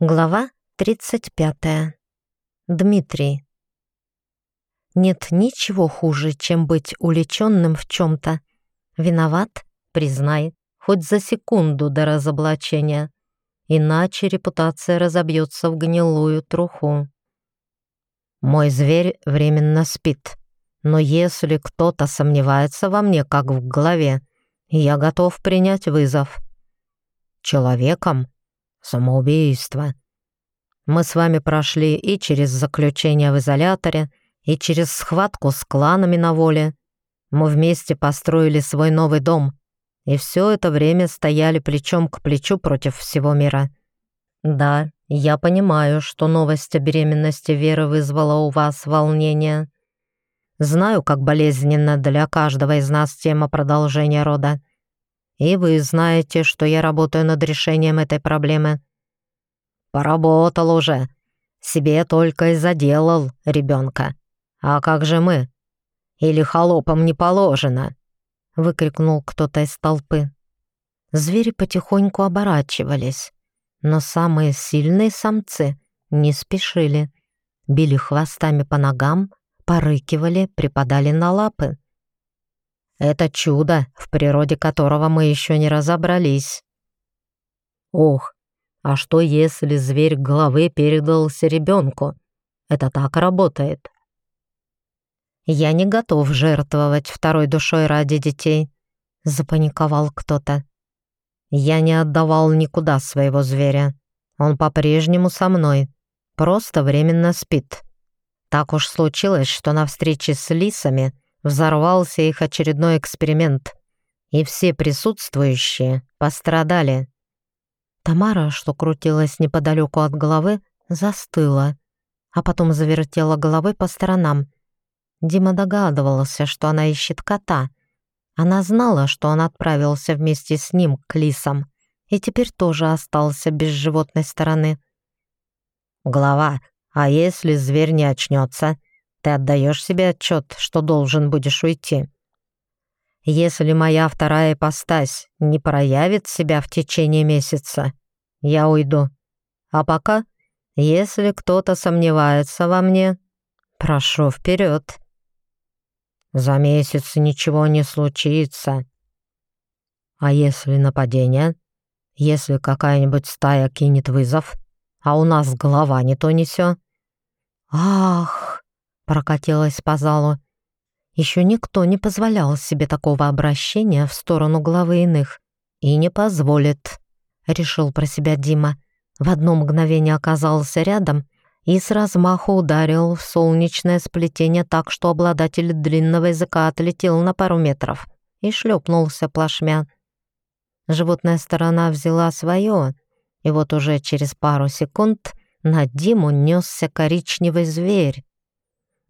Глава 35. Дмитрий. Нет ничего хуже, чем быть уличенным в чем-то. Виноват? Признай, хоть за секунду до разоблачения. Иначе репутация разобьется в гнилую труху. Мой зверь временно спит. Но если кто-то сомневается во мне, как в голове, я готов принять вызов. Человеком Самоубийство. Мы с вами прошли и через заключение в изоляторе, и через схватку с кланами на воле. Мы вместе построили свой новый дом, и все это время стояли плечом к плечу против всего мира. Да, я понимаю, что новость о беременности Веры вызвала у вас волнение. Знаю, как болезненно для каждого из нас тема продолжения рода. И вы знаете, что я работаю над решением этой проблемы. Поработал уже. Себе только и заделал ребенка. А как же мы? Или холопам не положено?» Выкрикнул кто-то из толпы. Звери потихоньку оборачивались, но самые сильные самцы не спешили. Били хвостами по ногам, порыкивали, припадали на лапы. Это чудо, в природе которого мы еще не разобрались. Ох, а что если зверь головы передался ребенку? Это так работает. Я не готов жертвовать второй душой ради детей, запаниковал кто-то. Я не отдавал никуда своего зверя. Он по-прежнему со мной, просто временно спит. Так уж случилось, что на встрече с лисами — взорвался их очередной эксперимент, и все присутствующие пострадали. Тамара, что крутилась неподалеку от головы, застыла, а потом завертела головой по сторонам. Дима догадывался, что она ищет кота. Она знала, что он отправился вместе с ним к лисам, и теперь тоже остался без животной стороны. «Голова, а если зверь не очнется?» Ты отдаешь себе отчет, что должен будешь уйти. Если моя вторая ипостась не проявит себя в течение месяца, я уйду. А пока, если кто-то сомневается во мне, прошу вперед. За месяц ничего не случится. А если нападение? Если какая-нибудь стая кинет вызов, а у нас голова не то не сё? Ах! Прокатилась по залу. Еще никто не позволял себе такого обращения в сторону главы иных. И не позволит, решил про себя Дима. В одно мгновение оказался рядом и с размаху ударил в солнечное сплетение так, что обладатель длинного языка отлетел на пару метров и шлепнулся плашмя. Животная сторона взяла свое, и вот уже через пару секунд на Диму несся коричневый зверь.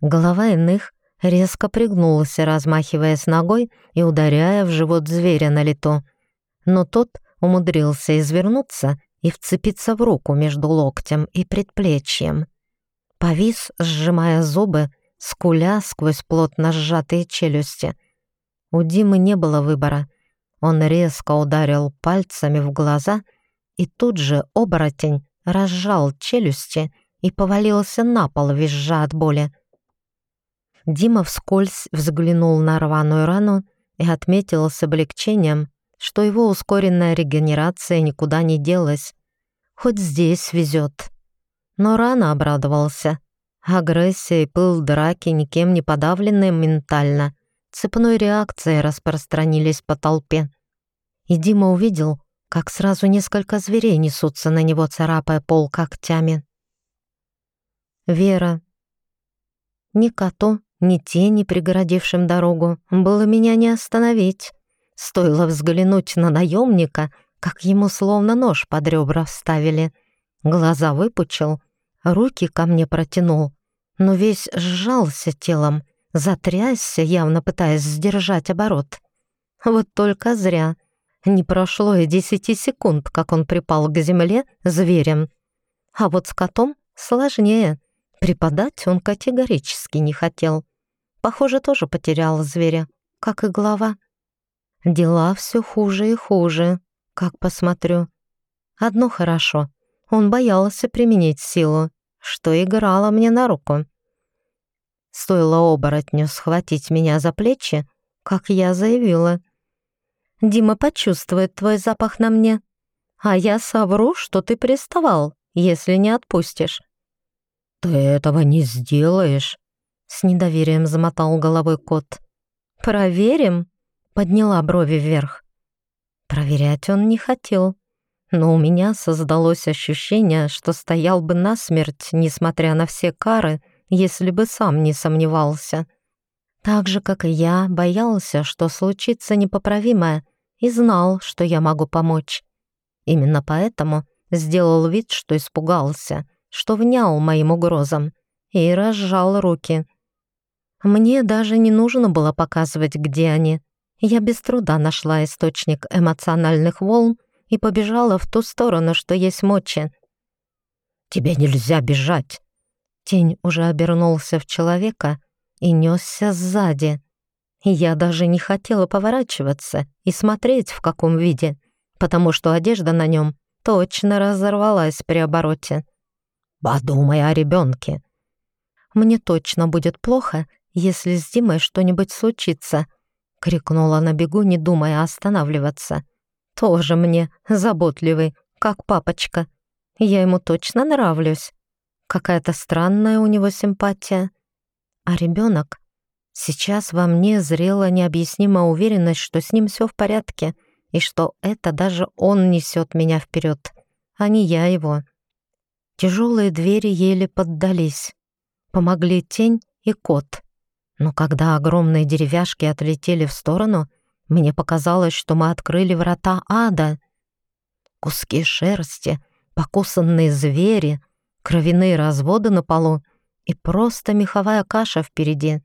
Голова иных резко пригнулась, размахиваясь ногой и ударяя в живот зверя на лету. Но тот умудрился извернуться и вцепиться в руку между локтем и предплечьем. Повис, сжимая зубы, скуля сквозь плотно сжатые челюсти. У Димы не было выбора. Он резко ударил пальцами в глаза, и тут же оборотень разжал челюсти и повалился на пол, визжа от боли. Дима вскользь взглянул на рваную рану и отметил с облегчением, что его ускоренная регенерация никуда не делась. Хоть здесь везет. Но рано обрадовался. Агрессия и пыл драки, никем не подавленные ментально, цепной реакцией распространились по толпе. И Дима увидел, как сразу несколько зверей несутся на него, царапая пол когтями. Вера. Ни коту, ни тени, преградившим дорогу, было меня не остановить. Стоило взглянуть на наемника, как ему словно нож под ребра вставили. Глаза выпучил, руки ко мне протянул, но весь сжался телом, затрясся, явно пытаясь сдержать оборот. Вот только зря. Не прошло и десяти секунд, как он припал к земле зверем. А вот с котом сложнее. Преподать он категорически не хотел. Похоже, тоже потерял зверя, как и глава. Дела все хуже и хуже, как посмотрю. Одно хорошо. Он боялся применить силу, что играло мне на руку. Стоило оборотню схватить меня за плечи, как я заявила. «Дима почувствует твой запах на мне, а я совру, что ты приставал, если не отпустишь». «Ты этого не сделаешь», — с недоверием замотал головой кот. «Проверим?» — подняла брови вверх. Проверять он не хотел, но у меня создалось ощущение, что стоял бы насмерть, несмотря на все кары, если бы сам не сомневался. Так же, как и я, боялся, что случится непоправимое, и знал, что я могу помочь. Именно поэтому сделал вид, что испугался, что внял моим угрозам, и разжал руки. Мне даже не нужно было показывать, где они. Я без труда нашла источник эмоциональных волн и побежала в ту сторону, что есть мочи. «Тебе нельзя бежать!» Тень уже обернулся в человека и несся сзади. Я даже не хотела поворачиваться и смотреть, в каком виде, потому что одежда на нем точно разорвалась при обороте. «Подумай о ребенке. Мне точно будет плохо, если с Димой что-нибудь случится», — крикнула на бегу, не думая останавливаться. «Тоже мне заботливый, как папочка. Я ему точно нравлюсь. Какая-то странная у него симпатия. А ребенок? Сейчас во мне зрела необъяснимая уверенность, что с ним все в порядке, и что это даже он несет меня вперед, а не я его. Тяжелые двери еле поддались. Помогли тень и кот — но когда огромные деревяшки отлетели в сторону, мне показалось, что мы открыли врата ада. Куски шерсти, покусанные звери, кровяные разводы на полу и просто меховая каша впереди.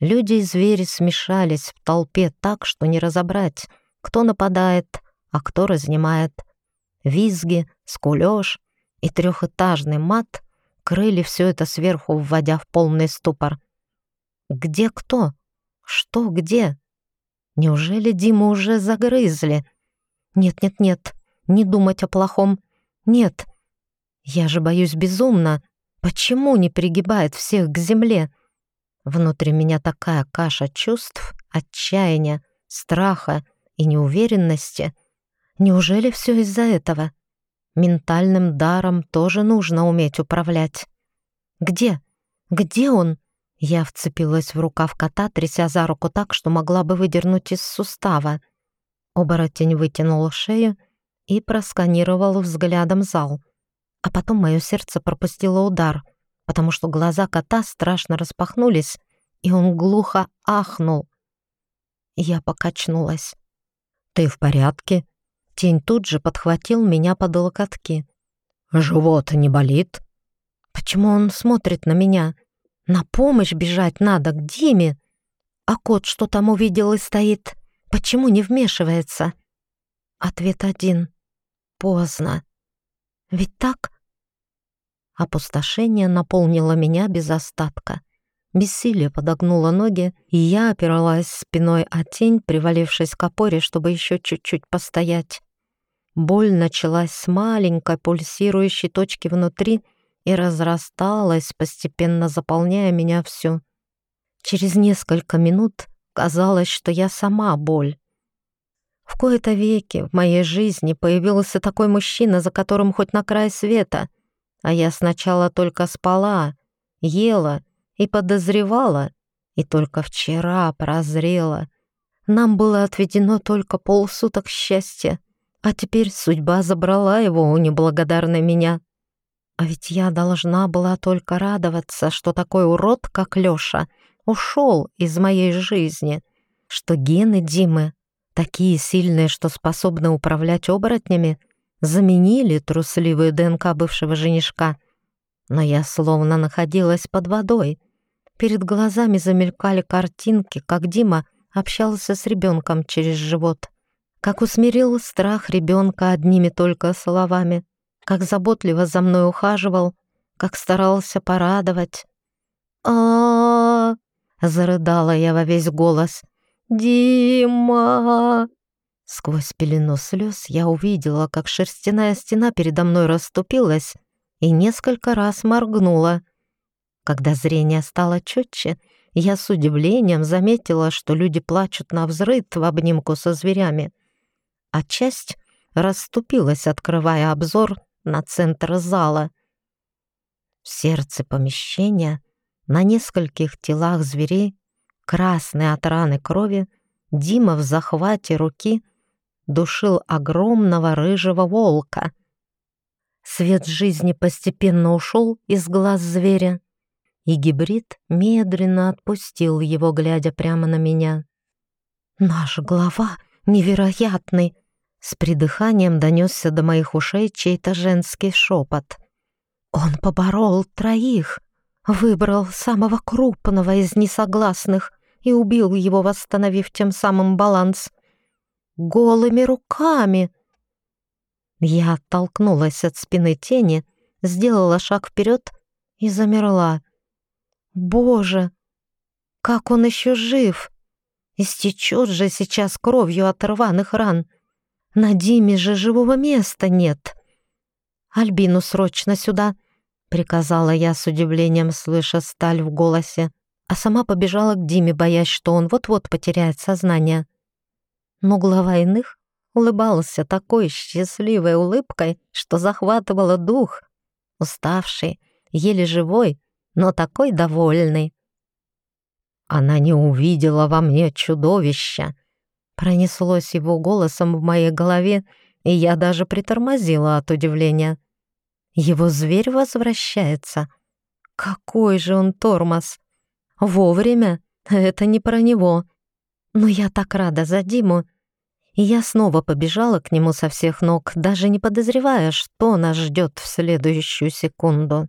Люди и звери смешались в толпе так, что не разобрать, кто нападает, а кто разнимает. Визги, скулёж и трехэтажный мат крыли все это сверху, вводя в полный ступор. Где кто? Что где? Неужели Диму уже загрызли? Нет-нет-нет, не думать о плохом. Нет. Я же боюсь безумно. Почему не пригибает всех к земле? Внутри меня такая каша чувств, отчаяния, страха и неуверенности. Неужели все из-за этого? Ментальным даром тоже нужно уметь управлять. Где? Где он? Я вцепилась в рукав кота, тряся за руку так, что могла бы выдернуть из сустава. Оборотень вытянул шею и просканировал взглядом зал. А потом мое сердце пропустило удар, потому что глаза кота страшно распахнулись, и он глухо ахнул. Я покачнулась. «Ты в порядке?» Тень тут же подхватил меня под локотки. «Живот не болит?» «Почему он смотрит на меня?» На помощь бежать надо к Диме. А кот что там увидел и стоит? Почему не вмешивается? Ответ один. Поздно. Ведь так? Опустошение наполнило меня без остатка. Бессилие подогнуло ноги, и я опиралась спиной о тень, привалившись к опоре, чтобы еще чуть-чуть постоять. Боль началась с маленькой пульсирующей точки внутри — и разрасталась, постепенно заполняя меня всю. Через несколько минут казалось, что я сама боль. В кои-то веки в моей жизни появился такой мужчина, за которым хоть на край света, а я сначала только спала, ела и подозревала, и только вчера прозрела. Нам было отведено только полсуток счастья, а теперь судьба забрала его у неблагодарной меня. А ведь я должна была только радоваться, что такой урод, как Лёша, ушел из моей жизни, что гены Димы, такие сильные, что способны управлять оборотнями, заменили трусливую ДНК бывшего женишка. Но я словно находилась под водой. Перед глазами замелькали картинки, как Дима общался с ребенком через живот, как усмирил страх ребенка одними только словами — как заботливо за мной ухаживал, как старался порадовать. а, зарыдала я во весь голос. «Дима!» Сквозь пелену слез я увидела, как шерстяная стена передо мной расступилась и несколько раз моргнула. Когда зрение стало четче, я с удивлением заметила, что люди плачут на взрыд в обнимку со зверями, а часть расступилась, открывая обзор на центр зала. В сердце помещения на нескольких телах зверей, красные от раны крови, Дима в захвате руки душил огромного рыжего волка. Свет жизни постепенно ушел из глаз зверя, и гибрид медленно отпустил его, глядя прямо на меня. «Наш глава невероятный!» С придыханием донесся до моих ушей чей-то женский шепот. «Он поборол троих, выбрал самого крупного из несогласных и убил его, восстановив тем самым баланс. Голыми руками!» Я оттолкнулась от спины тени, сделала шаг вперед и замерла. «Боже, как он еще жив! Истечет же сейчас кровью от рваных ран!» На Диме же живого места нет. Альбину срочно сюда, приказала я с удивлением, слыша сталь в голосе, а сама побежала к Диме, боясь, что он вот-вот потеряет сознание. Но глава иных улыбался такой счастливой улыбкой, что захватывала дух, уставший, еле живой, но такой довольный. Она не увидела во мне чудовища, Пронеслось его голосом в моей голове, и я даже притормозила от удивления. Его зверь возвращается. Какой же он тормоз! Вовремя! Это не про него. Но я так рада за Диму. И я снова побежала к нему со всех ног, даже не подозревая, что нас ждет в следующую секунду.